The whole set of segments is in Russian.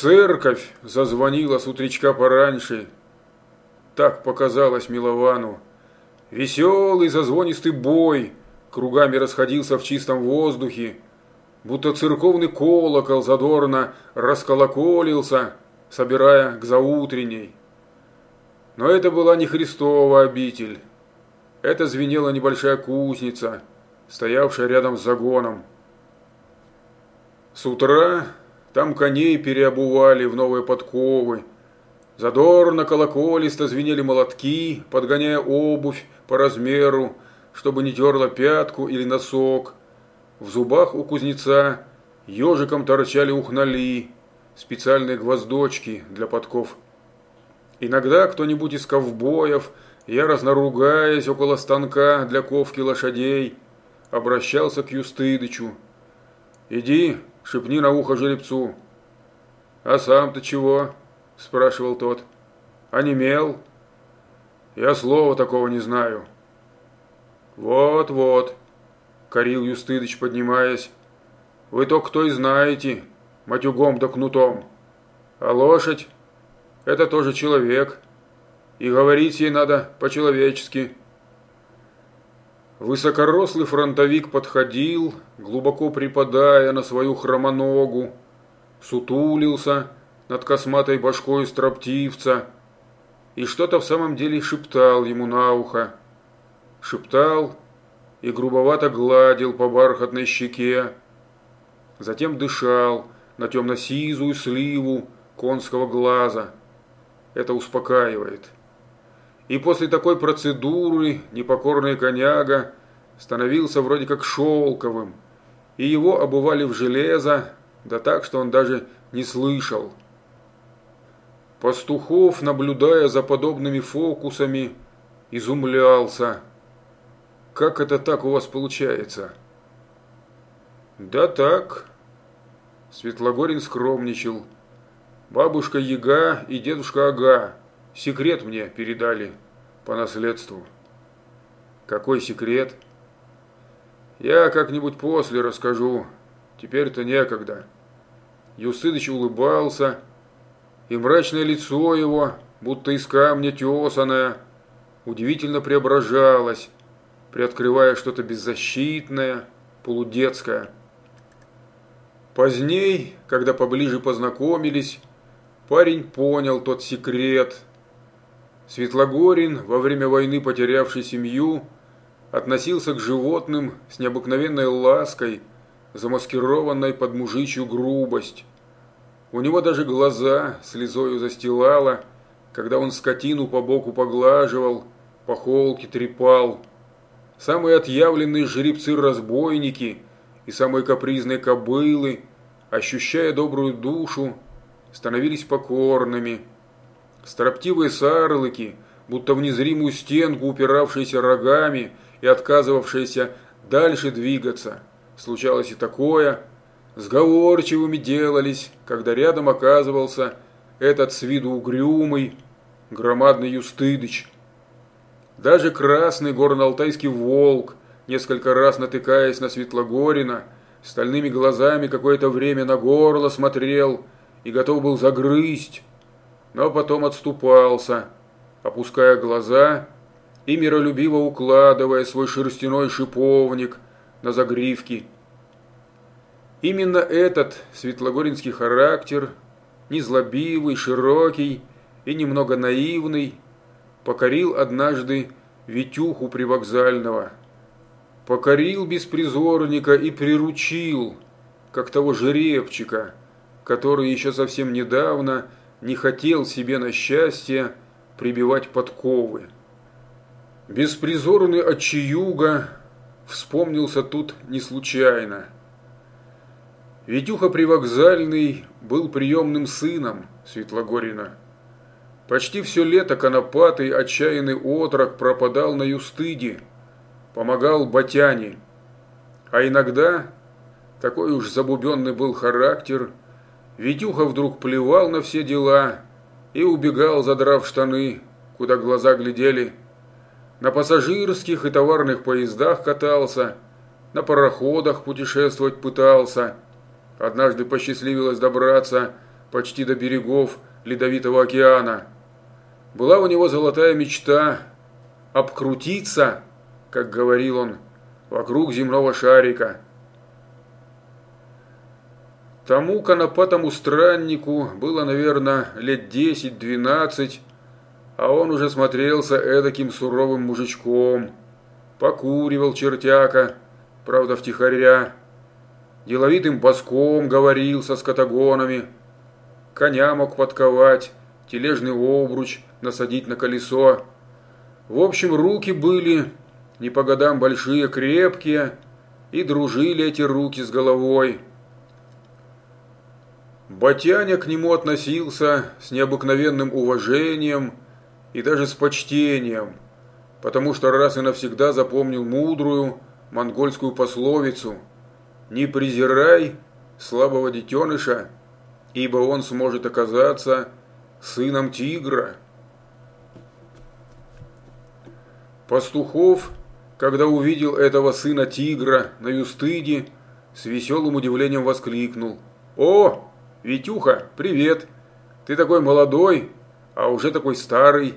Церковь зазвонила с утречка пораньше. Так показалось Миловану. Веселый зазвонистый бой кругами расходился в чистом воздухе, будто церковный колокол задорно расколоколился, собирая к заутренней. Но это была не Христова обитель. Это звенела небольшая кузница, стоявшая рядом с загоном. С утра там коней переобували в новые подковы. Задорно колоколисто звенели молотки, подгоняя обувь по размеру, чтобы не терла пятку или носок. В зубах у кузнеца ежиком торчали ухнали, специальные гвоздочки для подков. Иногда кто-нибудь из ковбоев, яростно ругаясь около станка для ковки лошадей, обращался к Юстыдычу. «Иди, шепни на ухо жеребцу». «А сам-то чего?» – спрашивал тот. «Онемел?» «Я слова такого не знаю». «Вот-вот», – корил Юстыдыч, поднимаясь. «Вы только кто и знаете, матюгом да кнутом. А лошадь – это тоже человек, и говорить ей надо по-человечески». Высокорослый фронтовик подходил, глубоко припадая на свою хромоногу, сутулился над косматой башкой строптивца и что-то в самом деле шептал ему на ухо шептал и грубовато гладил по бархатной щеке. Затем дышал на темно-сизую сливу конского глаза. Это успокаивает. И после такой процедуры непокорный коняга становился вроде как шелковым, и его обували в железо, да так, что он даже не слышал. Пастухов, наблюдая за подобными фокусами, изумлялся – как это так у вас получается? Да так. Светлогорин скромничал. Бабушка Яга и дедушка Ага секрет мне передали по наследству. Какой секрет? Я как-нибудь после расскажу. Теперь-то некогда. Юсыдыч улыбался, и мрачное лицо его, будто из камня тесаное, удивительно преображалось, приоткрывая что-то беззащитное, полудетское. Поздней, когда поближе познакомились, парень понял тот секрет. Светлогорин, во время войны потерявший семью, относился к животным с необыкновенной лаской, замаскированной под мужичью грубость. У него даже глаза слезою застилало, когда он скотину по боку поглаживал, по холке трепал – самые отъявленные жеребцы-разбойники и самые капризные кобылы, ощущая добрую душу, становились покорными. Строптивые сарлыки, будто в незримую стенку упиравшиеся рогами и отказывавшиеся дальше двигаться, случалось и такое, сговорчивыми делались, когда рядом оказывался этот с виду угрюмый, громадный Юстыдыч – даже красный горно-алтайский волк, несколько раз натыкаясь на Светлогорина, стальными глазами какое-то время на горло смотрел и готов был загрызть, но потом отступался, опуская глаза и миролюбиво укладывая свой шерстяной шиповник на загривки. Именно этот светлогоринский характер, незлобивый, широкий и немного наивный, покорил однажды Витюху привокзального, покорил беспризорника и приручил, как того жеребчика, который еще совсем недавно не хотел себе на счастье прибивать подковы. Беспризорный отчаюга вспомнился тут не случайно. Витюха Привокзальный был приемным сыном Светлогорина. Почти все лето конопатый, отчаянный отрок пропадал на юстыде, помогал Батяне. А иногда, такой уж забубенный был характер, Витюха вдруг плевал на все дела и убегал, задрав штаны, куда глаза глядели. На пассажирских и товарных поездах катался, на пароходах путешествовать пытался. Однажды посчастливилось добраться почти до берегов Ледовитого океана. Была у него золотая мечта обкрутиться, как говорил он, вокруг земного шарика. Тому конопатому страннику было, наверное, лет десять-двенадцать, а он уже смотрелся эдаким суровым мужичком. Покуривал чертяка, правда, втихаря. Деловитым боском говорил со скотогонами. Коня мог подковать, тележный обруч насадить на колесо. В общем, руки были не по годам большие, крепкие, и дружили эти руки с головой. Батяня к нему относился с необыкновенным уважением и даже с почтением, потому что раз и навсегда запомнил мудрую монгольскую пословицу «Не презирай слабого детеныша, ибо он сможет оказаться сыном тигра». Пастухов, когда увидел этого сына тигра на Юстыде, с веселым удивлением воскликнул. «О, Витюха, привет! Ты такой молодой, а уже такой старый.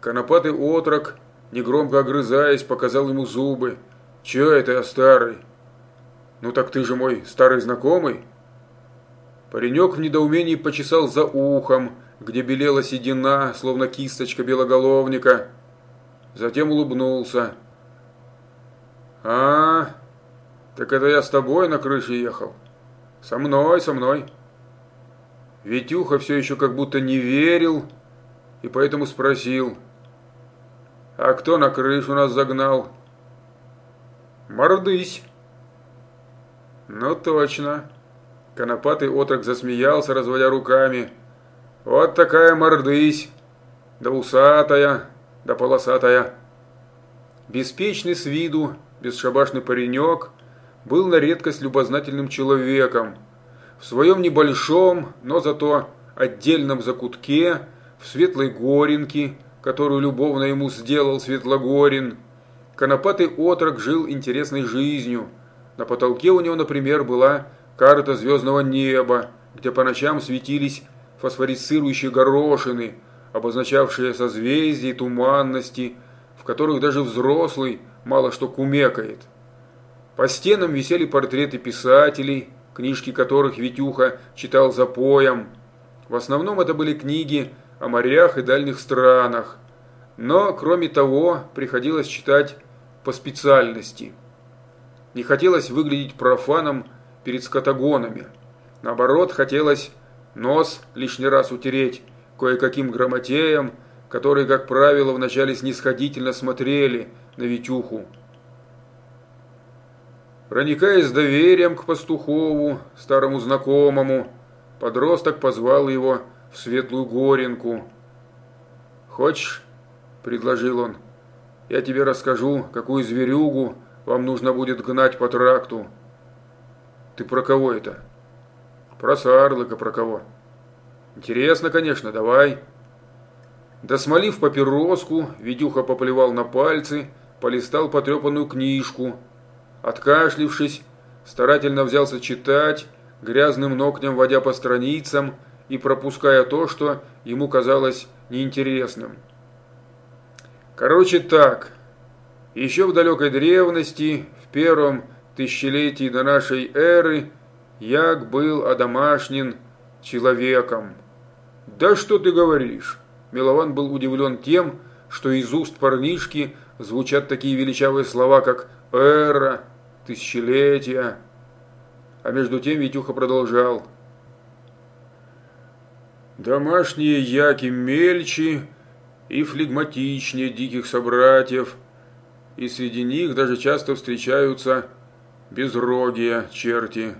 Конопатый отрок, негромко огрызаясь, показал ему зубы. Че это я старый? Ну так ты же мой старый знакомый. Паренек в недоумении почесал за ухом, где белела седина, словно кисточка белоголовника. Затем улыбнулся. «А, так это я с тобой на крыше ехал?» «Со мной, со мной». Витюха все еще как будто не верил и поэтому спросил, «А кто на крышу нас загнал?» «Мордысь». «Ну точно». Конопатый отрок засмеялся, разводя руками. «Вот такая мордысь, да усатая, да полосатая». Беспечный с виду, бесшабашный паренек был на редкость любознательным человеком – в своем небольшом, но зато отдельном закутке, в светлой горенке, которую любовно ему сделал Светлогорин, конопатый отрок жил интересной жизнью. На потолке у него, например, была карта звездного неба, где по ночам светились фосфорицирующие горошины, обозначавшие созвездия и туманности, в которых даже взрослый мало что кумекает. По стенам висели портреты писателей, книжки которых Витюха читал за поем. В основном это были книги о морях и дальних странах. Но, кроме того, приходилось читать по специальности. Не хотелось выглядеть профаном перед скотагонами. Наоборот, хотелось нос лишний раз утереть кое-каким грамотеям, которые, как правило, вначале снисходительно смотрели на Витюху. Проникаясь доверием к пастухову, старому знакомому, подросток позвал его в светлую горенку. «Хочешь?» – предложил он. «Я тебе расскажу, какую зверюгу вам нужно будет гнать по тракту». «Ты про кого это?» «Про Сарлыка, про кого?» «Интересно, конечно, давай». Досмолив папироску, Ведюха поплевал на пальцы, полистал потрепанную книжку – Откашлившись, старательно взялся читать, грязным ногтем водя по страницам и пропуская то, что ему казалось неинтересным. Короче так, еще в далекой древности, в первом тысячелетии до нашей эры, Як был одомашнен человеком. «Да что ты говоришь?» Милован был удивлен тем, что из уст парнишки звучат такие величавые слова, как эра, тысячелетия. А между тем Витюха продолжал. Домашние яки мельче и флегматичнее диких собратьев, и среди них даже часто встречаются безрогие черти.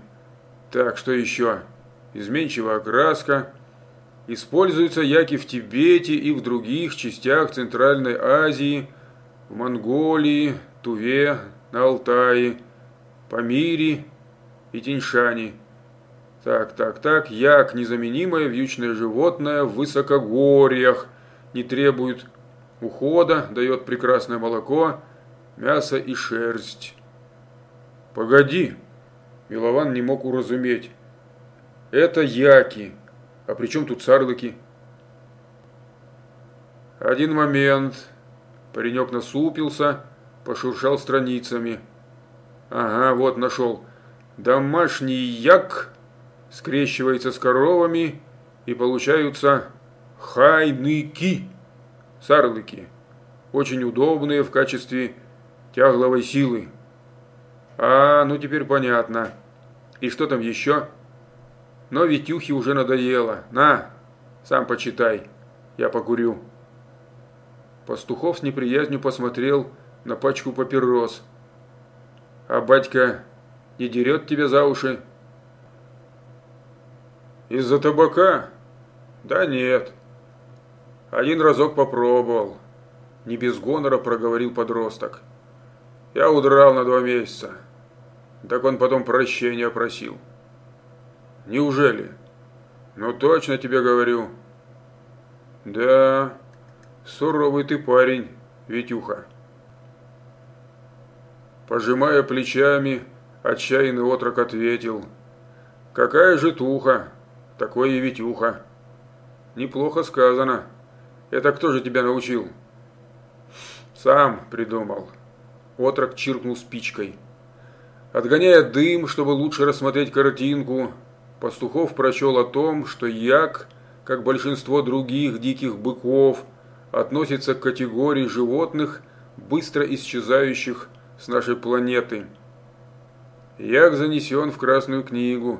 Так, что еще? Изменчивая окраска. Используются яки в Тибете и в других частях Центральной Азии, в Монголии, Туве, на Алтае, Памире и Тиньшане. Так, так, так, як незаменимое вьючное животное в высокогорьях, не требует ухода, дает прекрасное молоко, мясо и шерсть. Погоди, Милован не мог уразуметь. Это яки, А при чем тут сарлыки? Один момент. Паренек насупился, пошуршал страницами. Ага, вот нашел. Домашний як скрещивается с коровами и получаются хайныки, сарлыки, очень удобные в качестве тягловой силы. А, ну теперь понятно. И что там еще? Но Витюхе уже надоело. На, сам почитай, я покурю. Пастухов с неприязнью посмотрел на пачку папирос. А батька не дерет тебя за уши? Из-за табака? Да нет. Один разок попробовал. Не без гонора проговорил подросток. Я удрал на два месяца. Так он потом прощения просил. Неужели? Ну точно тебе говорю. Да, суровый ты парень, Витюха. Пожимая плечами, отчаянный отрок ответил. Какая же туха, такой и Витюха. Неплохо сказано. Это кто же тебя научил? Сам придумал. Отрок чиркнул спичкой. Отгоняя дым, чтобы лучше рассмотреть картинку, Пастухов прочел о том, что як, как большинство других диких быков, относится к категории животных, быстро исчезающих с нашей планеты. Як занесен в Красную книгу,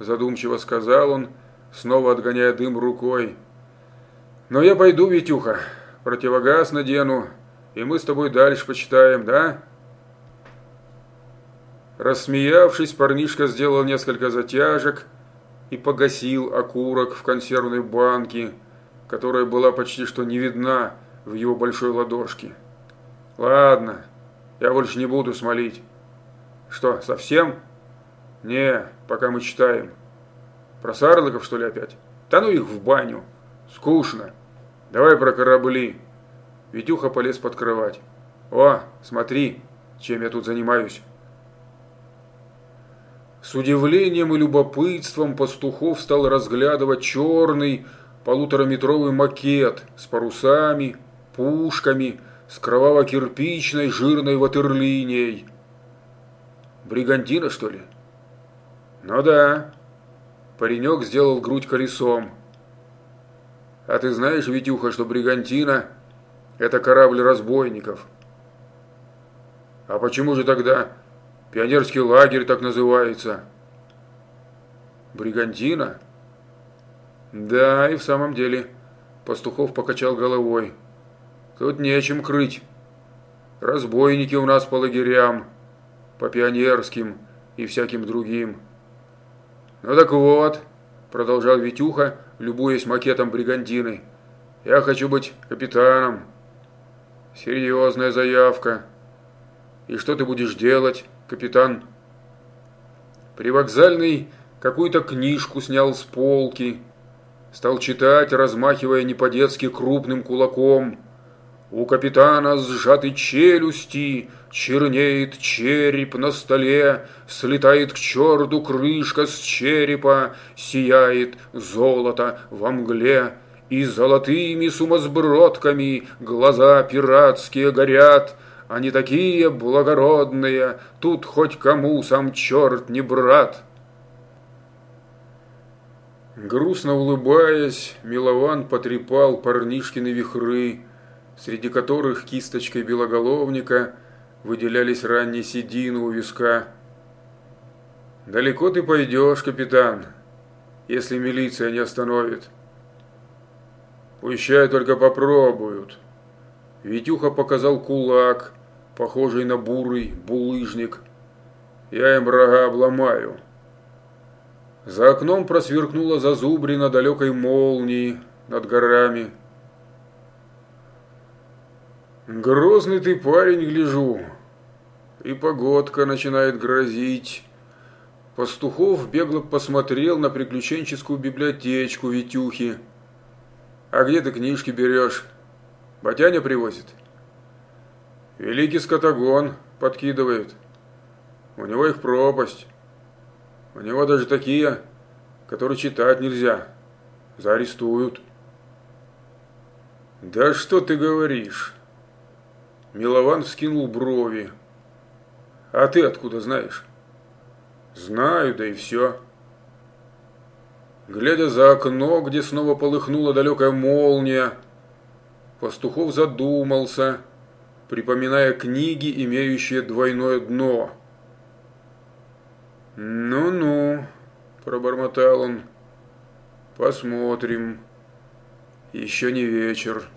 задумчиво сказал он, снова отгоняя дым рукой. Но я пойду, Витюха, противогаз надену, и мы с тобой дальше почитаем, да? Рассмеявшись, парнишка сделал несколько затяжек и погасил окурок в консервной банке, которая была почти что не видна в его большой ладошке. «Ладно, я больше не буду смолить». «Что, совсем?» «Не, пока мы читаем». «Про сарлыков, что ли, опять?» «Да ну их в баню. Скучно. Давай про корабли». Витюха полез под кровать. «О, смотри, чем я тут занимаюсь». С удивлением и любопытством Пастухов стал разглядывать черный полутораметровый макет с парусами, пушками, с кроваво-кирпичной жирной ватерлинией. Бригантина, что ли? Ну да. Паренек сделал грудь колесом. А ты знаешь, Витюха, что Бригантина – это корабль разбойников? А почему же тогда Пионерский лагерь так называется. Бригантина? Да, и в самом деле. Пастухов покачал головой. Тут нечем крыть. Разбойники у нас по лагерям, по пионерским и всяким другим. Ну так вот, продолжал Витюха, любуясь макетом бригантины. Я хочу быть капитаном. Серьезная заявка. И что ты будешь делать? капитан. Привокзальный какую-то книжку снял с полки, стал читать, размахивая не по-детски крупным кулаком. У капитана сжаты челюсти, чернеет череп на столе, слетает к черту крышка с черепа, сияет золото во мгле, и золотыми сумасбродками глаза пиратские горят, они такие благородные, тут хоть кому сам черт не брат. Грустно улыбаясь, Милован потрепал парнишкины вихры, среди которых кисточкой белоголовника выделялись ранние седины у виска. «Далеко ты пойдешь, капитан, если милиция не остановит?» «Пущай только попробуют». Витюха показал кулак, похожий на бурый булыжник. Я им рога обломаю. За окном просверкнула зазубрина далекой молнии над горами. Грозный ты парень, гляжу. И погодка начинает грозить. Пастухов бегло посмотрел на приключенческую библиотечку Витюхи. А где ты книжки берешь? Батяня привозит? Великий скотогон подкидывает. У него их пропасть. У него даже такие, которые читать нельзя. Заарестуют. Да что ты говоришь? Милован вскинул брови. А ты откуда знаешь? Знаю, да и все. Глядя за окно, где снова полыхнула далекая молния, Пастухов задумался, припоминая книги, имеющие двойное дно. «Ну-ну», – пробормотал он, – «посмотрим. Еще не вечер».